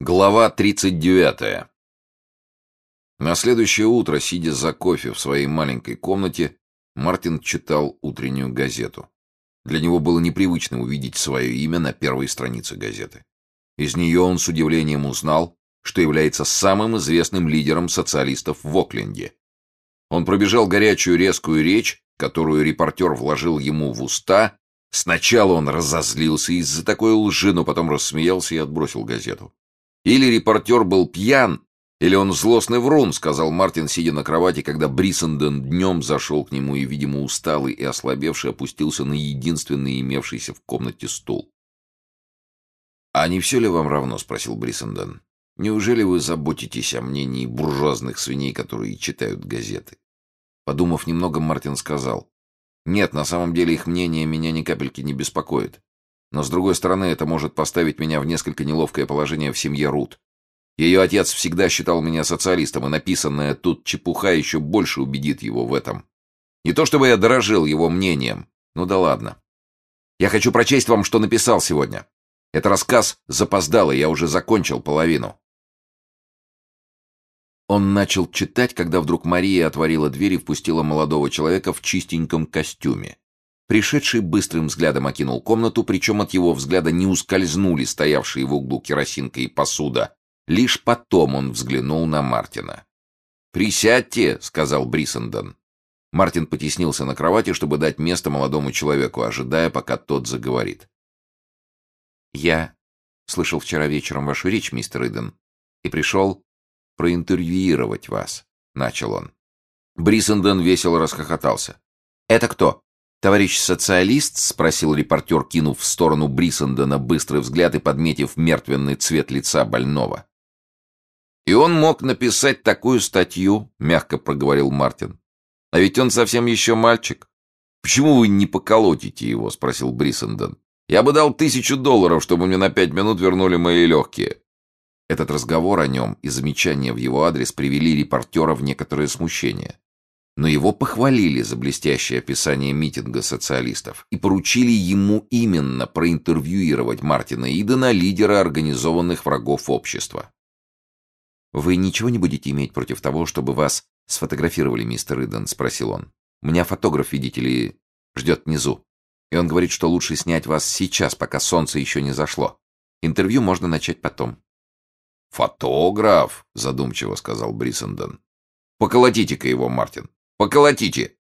Глава 39. На следующее утро, сидя за кофе в своей маленькой комнате, Мартин читал утреннюю газету. Для него было непривычно увидеть свое имя на первой странице газеты. Из нее он с удивлением узнал, что является самым известным лидером социалистов в Окленде. Он пробежал горячую резкую речь, которую репортер вложил ему в уста. Сначала он разозлился из-за такой лжи, но потом рассмеялся и отбросил газету. Или репортер был пьян, или он злостный врун, сказал Мартин, сидя на кровати, когда Бриссенден днем зашел к нему и, видимо, усталый и ослабевший, опустился на единственный имевшийся в комнате стул. «А не все ли вам равно?» — спросил Бриссенден. «Неужели вы заботитесь о мнении буржуазных свиней, которые читают газеты?» Подумав немного, Мартин сказал. «Нет, на самом деле их мнение меня ни капельки не беспокоит. Но, с другой стороны, это может поставить меня в несколько неловкое положение в семье Рут. Ее отец всегда считал меня социалистом, и написанная тут чепуха еще больше убедит его в этом. Не то чтобы я дорожил его мнением. Ну да ладно. Я хочу прочесть вам, что написал сегодня. Это рассказ запоздалый, я уже закончил половину. Он начал читать, когда вдруг Мария отворила дверь и впустила молодого человека в чистеньком костюме. Пришедший быстрым взглядом окинул комнату, причем от его взгляда не ускользнули стоявшие в углу керосинка и посуда. Лишь потом он взглянул на Мартина. «Присядьте», — сказал Бриссендон. Мартин потеснился на кровати, чтобы дать место молодому человеку, ожидая, пока тот заговорит. «Я слышал вчера вечером вашу речь, мистер Иден, и пришел проинтервьюировать вас», — начал он. Бриссендон весело расхохотался. «Это кто?» «Товарищ социалист?» — спросил репортер, кинув в сторону Брисендена быстрый взгляд и подметив мертвенный цвет лица больного. «И он мог написать такую статью», — мягко проговорил Мартин. «А ведь он совсем еще мальчик. Почему вы не поколотите его?» — спросил Брисенден. «Я бы дал тысячу долларов, чтобы мне на пять минут вернули мои легкие». Этот разговор о нем и замечания в его адрес привели репортера в некоторое смущение но его похвалили за блестящее описание митинга социалистов и поручили ему именно проинтервьюировать Мартина Идена, лидера организованных врагов общества. «Вы ничего не будете иметь против того, чтобы вас сфотографировали, мистер Иден?» — спросил он. «У меня фотограф, видите ли, ждет внизу. И он говорит, что лучше снять вас сейчас, пока солнце еще не зашло. Интервью можно начать потом». «Фотограф?» — задумчиво сказал Бриссенден. «Поколотите-ка его, Мартин. Поколотите!»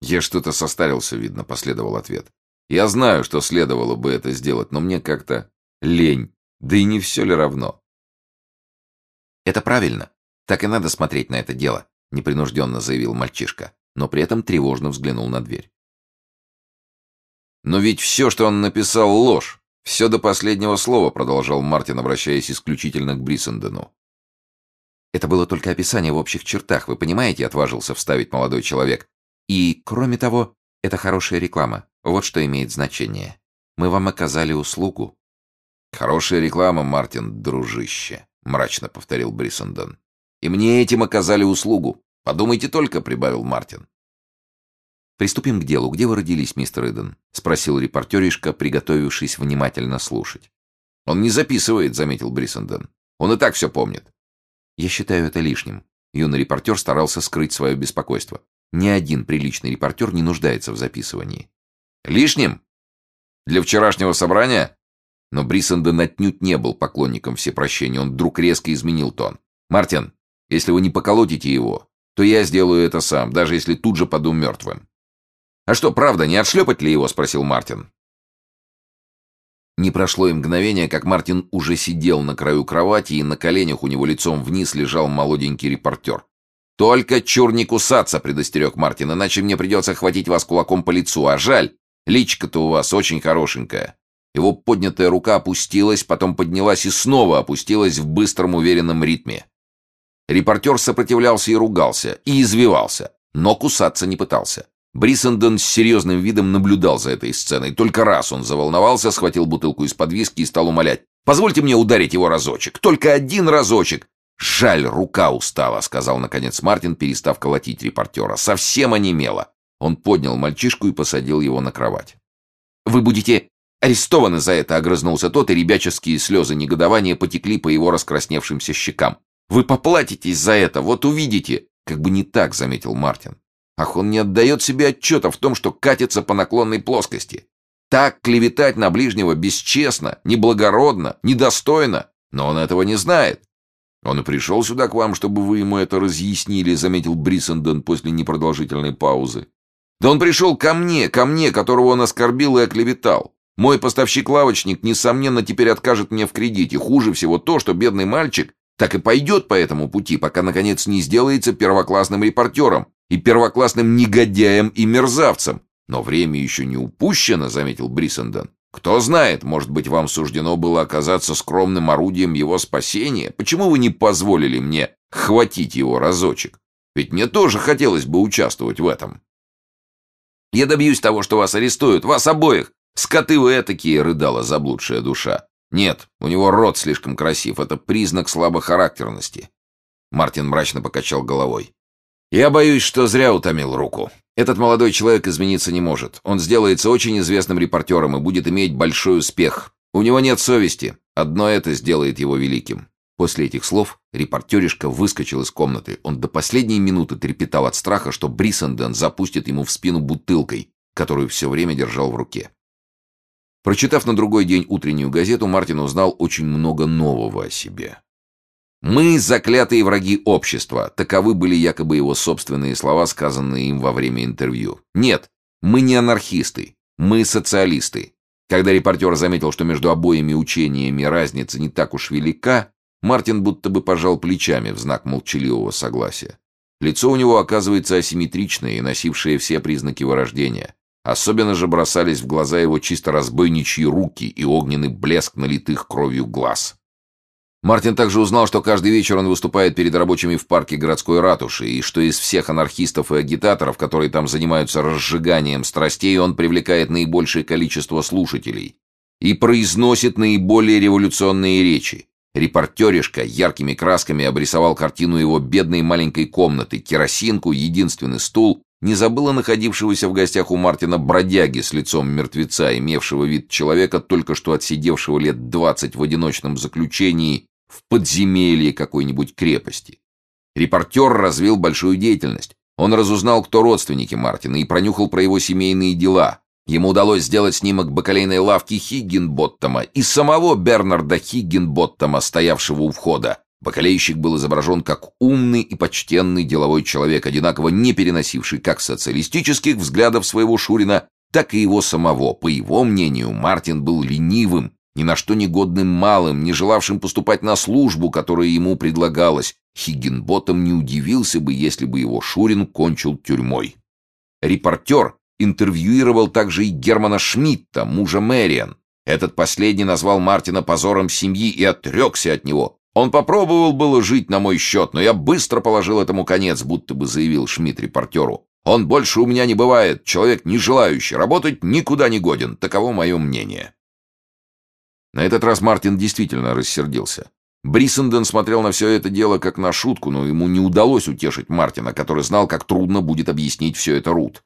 «Я что-то состарился, видно», — последовал ответ. «Я знаю, что следовало бы это сделать, но мне как-то лень. Да и не все ли равно?» «Это правильно. Так и надо смотреть на это дело», — непринужденно заявил мальчишка, но при этом тревожно взглянул на дверь. «Но ведь все, что он написал, ложь. Все до последнего слова», — продолжал Мартин, обращаясь исключительно к Бриссендену. Это было только описание в общих чертах, вы понимаете, отважился вставить молодой человек. И, кроме того, это хорошая реклама. Вот что имеет значение. Мы вам оказали услугу. Хорошая реклама, Мартин, дружище, мрачно повторил Бриссендон. И мне этим оказали услугу. Подумайте только, прибавил Мартин. «Приступим к делу. Где вы родились, мистер Иден?» — спросил репортеришка, приготовившись внимательно слушать. «Он не записывает», — заметил Бриссенден. «Он и так все помнит. Я считаю это лишним. Юный репортер старался скрыть свое беспокойство. Ни один приличный репортер не нуждается в записывании. Лишним? Для вчерашнего собрания? Но Бриссенден отнюдь не был поклонником всепрощения. Он вдруг резко изменил тон. «Мартин, если вы не поколотите его, то я сделаю это сам, даже если тут же паду мертвым». «А что, правда, не отшлепать ли его?» — спросил Мартин. Не прошло и мгновение, как Мартин уже сидел на краю кровати, и на коленях у него лицом вниз лежал молоденький репортер. «Только чур не кусаться!» — предостерег Мартин, «иначе мне придется хватить вас кулаком по лицу. А жаль, личка-то у вас очень хорошенькая». Его поднятая рука опустилась, потом поднялась и снова опустилась в быстром уверенном ритме. Репортер сопротивлялся и ругался, и извивался, но кусаться не пытался. Бриссенден с серьезным видом наблюдал за этой сценой. Только раз он заволновался, схватил бутылку из-под виски и стал умолять. «Позвольте мне ударить его разочек. Только один разочек!» «Жаль, рука устала», — сказал наконец Мартин, перестав колотить репортера. «Совсем онемела». Он поднял мальчишку и посадил его на кровать. «Вы будете Арестованы за это, огрызнулся тот, и ребяческие слезы негодования потекли по его раскрасневшимся щекам. Вы поплатитесь за это, вот увидите. Как бы не так, заметил Мартин. Ах, он не отдает себе отчета в том, что катится по наклонной плоскости. Так клеветать на ближнего бесчестно, неблагородно, недостойно, но он этого не знает. Он и пришел сюда к вам, чтобы вы ему это разъяснили, заметил Бриссенден после непродолжительной паузы. Да он пришел ко мне, ко мне, которого он оскорбил и оклеветал. Мой поставщик-лавочник, несомненно, теперь откажет мне в кредите. Хуже всего то, что бедный мальчик так и пойдет по этому пути, пока, наконец, не сделается первоклассным репортером и первоклассным негодяем и мерзавцем. Но время еще не упущено, заметил Бриссенден. Кто знает, может быть, вам суждено было оказаться скромным орудием его спасения? Почему вы не позволили мне хватить его разочек? Ведь мне тоже хотелось бы участвовать в этом. Я добьюсь того, что вас арестуют, вас обоих. Скоты вы этакие, рыдала заблудшая душа. Нет, у него рот слишком красив, это признак слабохарактерности. Мартин мрачно покачал головой. Я боюсь, что зря утомил руку. Этот молодой человек измениться не может. Он сделается очень известным репортером и будет иметь большой успех. У него нет совести. Одно это сделает его великим. После этих слов репортеришка выскочил из комнаты. Он до последней минуты трепетал от страха, что Бриссенден запустит ему в спину бутылкой, которую все время держал в руке. Прочитав на другой день утреннюю газету, Мартин узнал очень много нового о себе. «Мы заклятые враги общества», таковы были якобы его собственные слова, сказанные им во время интервью. «Нет, мы не анархисты, мы социалисты». Когда репортер заметил, что между обоими учениями разница не так уж велика, Мартин будто бы пожал плечами в знак молчаливого согласия. Лицо у него оказывается асимметричное и носившее все признаки вырождения. Особенно же бросались в глаза его чисто разбойничьи руки и огненный блеск налитых кровью глаз. Мартин также узнал, что каждый вечер он выступает перед рабочими в парке городской ратуши, и что из всех анархистов и агитаторов, которые там занимаются разжиганием страстей, он привлекает наибольшее количество слушателей и произносит наиболее революционные речи. Репортеришка яркими красками обрисовал картину его бедной маленькой комнаты, керосинку, единственный стул, не забыла находившегося в гостях у Мартина бродяги с лицом мертвеца, имевшего вид человека, только что отсидевшего лет двадцать в одиночном заключении в подземелье какой-нибудь крепости. Репортер развил большую деятельность. Он разузнал, кто родственники Мартина, и пронюхал про его семейные дела. Ему удалось сделать снимок бакалейной лавки Хиггинботтома и самого Бернарда Хиггинботтома, стоявшего у входа. Бакалейщик был изображен как умный и почтенный деловой человек, одинаково не переносивший как социалистических взглядов своего Шурина, так и его самого. По его мнению, Мартин был ленивым, ни на что негодным малым, не желавшим поступать на службу, которая ему предлагалась. Хиггинботом не удивился бы, если бы его Шурин кончил тюрьмой. Репортер интервьюировал также и Германа Шмидта, мужа Мэриан. Этот последний назвал Мартина позором семьи и отрекся от него. Он попробовал было жить на мой счет, но я быстро положил этому конец, будто бы заявил Шмидт репортеру. Он больше у меня не бывает, человек не желающий, работать никуда не годен, таково мое мнение. На этот раз Мартин действительно рассердился. Бриссенден смотрел на все это дело как на шутку, но ему не удалось утешить Мартина, который знал, как трудно будет объяснить все это Рут.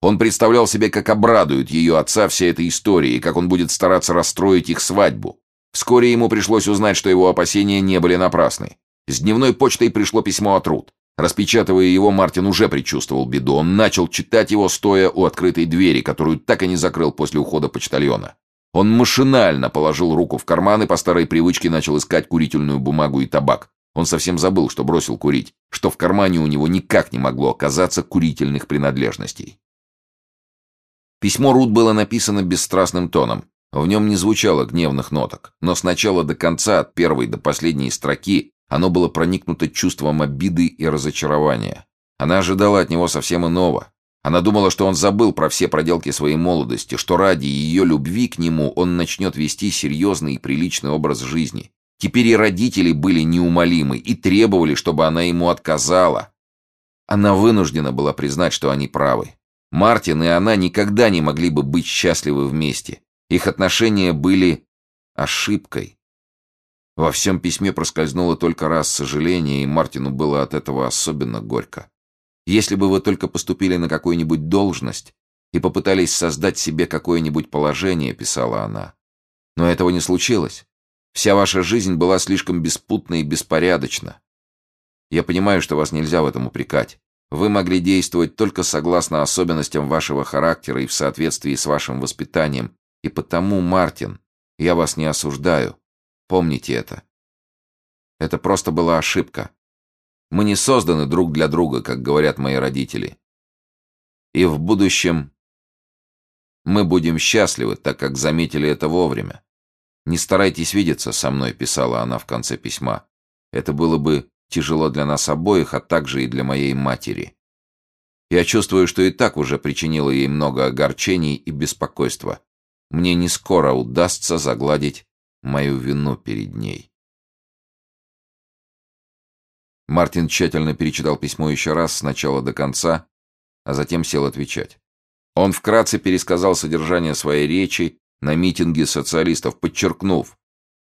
Он представлял себе, как обрадует ее отца вся эта история, и как он будет стараться расстроить их свадьбу. Вскоре ему пришлось узнать, что его опасения не были напрасны. С дневной почтой пришло письмо от Рут. Распечатывая его, Мартин уже предчувствовал беду. Он начал читать его, стоя у открытой двери, которую так и не закрыл после ухода почтальона. Он машинально положил руку в карман и по старой привычке начал искать курительную бумагу и табак. Он совсем забыл, что бросил курить, что в кармане у него никак не могло оказаться курительных принадлежностей. Письмо Рут было написано бесстрастным тоном. В нем не звучало гневных ноток, но с начала до конца, от первой до последней строки, оно было проникнуто чувством обиды и разочарования. Она ожидала от него совсем иного. Она думала, что он забыл про все проделки своей молодости, что ради ее любви к нему он начнет вести серьезный и приличный образ жизни. Теперь и родители были неумолимы и требовали, чтобы она ему отказала. Она вынуждена была признать, что они правы. Мартин и она никогда не могли бы быть счастливы вместе. Их отношения были ошибкой. Во всем письме проскользнуло только раз сожаление, и Мартину было от этого особенно горько. Если бы вы только поступили на какую-нибудь должность, и попытались создать себе какое-нибудь положение, писала она. Но этого не случилось. Вся ваша жизнь была слишком беспутна и беспорядочна. Я понимаю, что вас нельзя в этом упрекать. Вы могли действовать только согласно особенностям вашего характера и в соответствии с вашим воспитанием. И потому, Мартин, я вас не осуждаю. Помните это. Это просто была ошибка. Мы не созданы друг для друга, как говорят мои родители. И в будущем мы будем счастливы, так как заметили это вовремя. «Не старайтесь видеться со мной», — писала она в конце письма. «Это было бы тяжело для нас обоих, а также и для моей матери. Я чувствую, что и так уже причинила ей много огорчений и беспокойства. Мне не скоро удастся загладить мою вину перед ней». Мартин тщательно перечитал письмо еще раз с начала до конца, а затем сел отвечать. Он вкратце пересказал содержание своей речи на митинге социалистов, подчеркнув,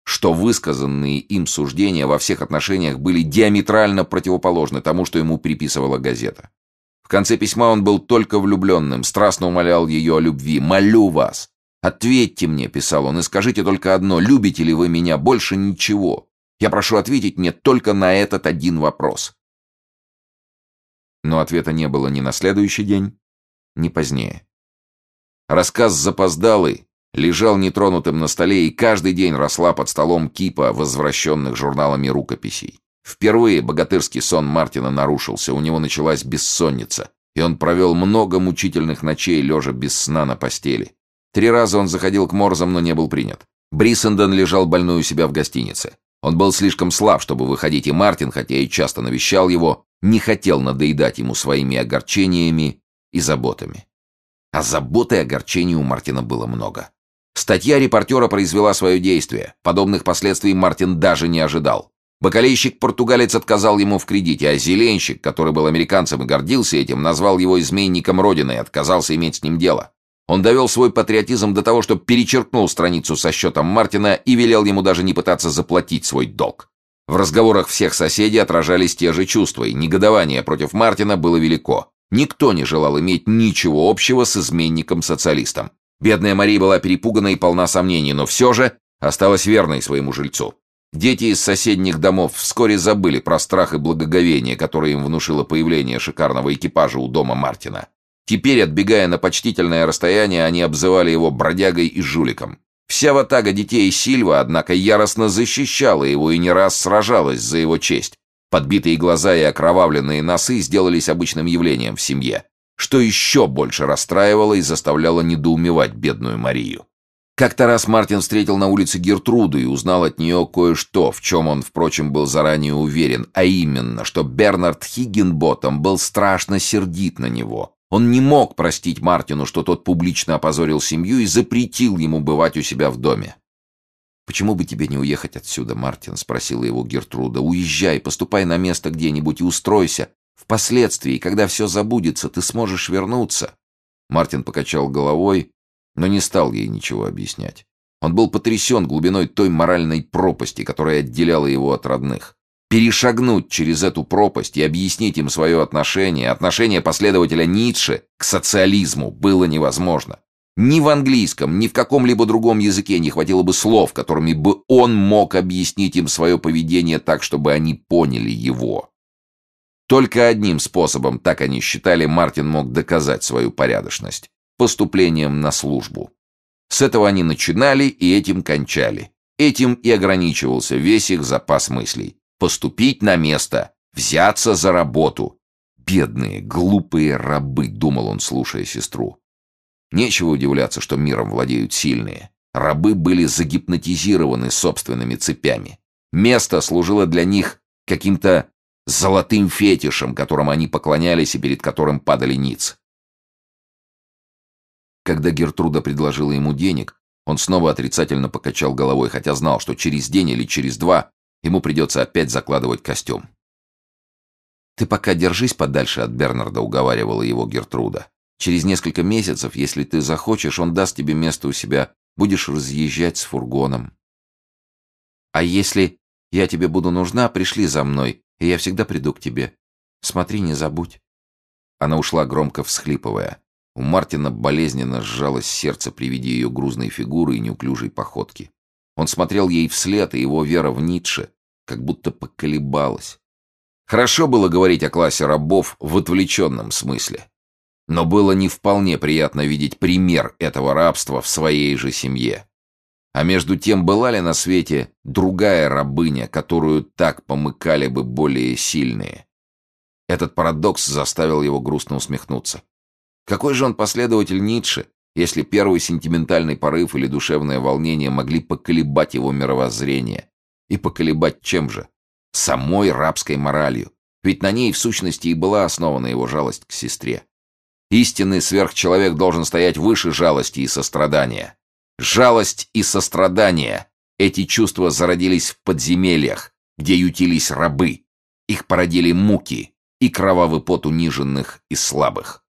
что высказанные им суждения во всех отношениях были диаметрально противоположны тому, что ему приписывала газета. В конце письма он был только влюбленным, страстно умолял ее о любви. «Молю вас! Ответьте мне», — писал он, — «и скажите только одно, любите ли вы меня, больше ничего. Я прошу ответить мне только на этот один вопрос». Но ответа не было ни на следующий день, ни позднее. Рассказ запоздалый, лежал нетронутым на столе, и каждый день росла под столом кипа возвращенных журналами рукописей. Впервые богатырский сон Мартина нарушился, у него началась бессонница, и он провел много мучительных ночей, лежа без сна на постели. Три раза он заходил к Морзам, но не был принят. Бриссенден лежал больной у себя в гостинице. Он был слишком слаб, чтобы выходить, и Мартин, хотя и часто навещал его, не хотел надоедать ему своими огорчениями и заботами. А заботы и огорчений у Мартина было много. Статья репортера произвела свое действие. Подобных последствий Мартин даже не ожидал. Бакалейщик-португалец отказал ему в кредите, а зеленщик, который был американцем и гордился этим, назвал его изменником Родины и отказался иметь с ним дело. Он довел свой патриотизм до того, что перечеркнул страницу со счетом Мартина и велел ему даже не пытаться заплатить свой долг. В разговорах всех соседей отражались те же чувства, и негодование против Мартина было велико. Никто не желал иметь ничего общего с изменником-социалистом. Бедная Мария была перепугана и полна сомнений, но все же осталась верной своему жильцу. Дети из соседних домов вскоре забыли про страх и благоговение, которое им внушило появление шикарного экипажа у дома Мартина. Теперь, отбегая на почтительное расстояние, они обзывали его бродягой и жуликом. Вся ватага детей Сильва, однако, яростно защищала его и не раз сражалась за его честь. Подбитые глаза и окровавленные носы сделались обычным явлением в семье, что еще больше расстраивало и заставляло недоумевать бедную Марию. Как-то раз Мартин встретил на улице Гертруду и узнал от нее кое-что, в чем он, впрочем, был заранее уверен, а именно, что Бернард Хиггинботом был страшно сердит на него. Он не мог простить Мартину, что тот публично опозорил семью и запретил ему бывать у себя в доме. «Почему бы тебе не уехать отсюда, Мартин?» — спросила его Гертруда. «Уезжай, поступай на место где-нибудь и устройся. Впоследствии, когда все забудется, ты сможешь вернуться». Мартин покачал головой, но не стал ей ничего объяснять. Он был потрясен глубиной той моральной пропасти, которая отделяла его от родных. Перешагнуть через эту пропасть и объяснить им свое отношение, отношение последователя Ницше к социализму было невозможно. Ни в английском, ни в каком-либо другом языке не хватило бы слов, которыми бы он мог объяснить им свое поведение так, чтобы они поняли его. Только одним способом, так они считали, Мартин мог доказать свою порядочность – поступлением на службу. С этого они начинали и этим кончали. Этим и ограничивался весь их запас мыслей. Поступить на место, взяться за работу. Бедные, глупые рабы, думал он, слушая сестру. Нечего удивляться, что миром владеют сильные. Рабы были загипнотизированы собственными цепями. Место служило для них каким-то золотым фетишем, которым они поклонялись и перед которым падали ниц. Когда Гертруда предложила ему денег, он снова отрицательно покачал головой, хотя знал, что через день или через два ему придется опять закладывать костюм. «Ты пока держись подальше от Бернарда», — уговаривала его Гертруда. Через несколько месяцев, если ты захочешь, он даст тебе место у себя. Будешь разъезжать с фургоном. А если я тебе буду нужна, пришли за мной, и я всегда приду к тебе. Смотри, не забудь. Она ушла, громко всхлипывая. У Мартина болезненно сжалось сердце при виде ее грузной фигуры и неуклюжей походки. Он смотрел ей вслед, и его вера в Ницше как будто поколебалась. Хорошо было говорить о классе рабов в отвлеченном смысле. Но было не вполне приятно видеть пример этого рабства в своей же семье. А между тем была ли на свете другая рабыня, которую так помыкали бы более сильные? Этот парадокс заставил его грустно усмехнуться. Какой же он последователь Ницше, если первый сентиментальный порыв или душевное волнение могли поколебать его мировоззрение? И поколебать чем же? Самой рабской моралью. Ведь на ней в сущности и была основана его жалость к сестре. Истинный сверхчеловек должен стоять выше жалости и сострадания. Жалость и сострадание — эти чувства зародились в подземельях, где ютились рабы. Их породили муки и кровавый пот униженных и слабых.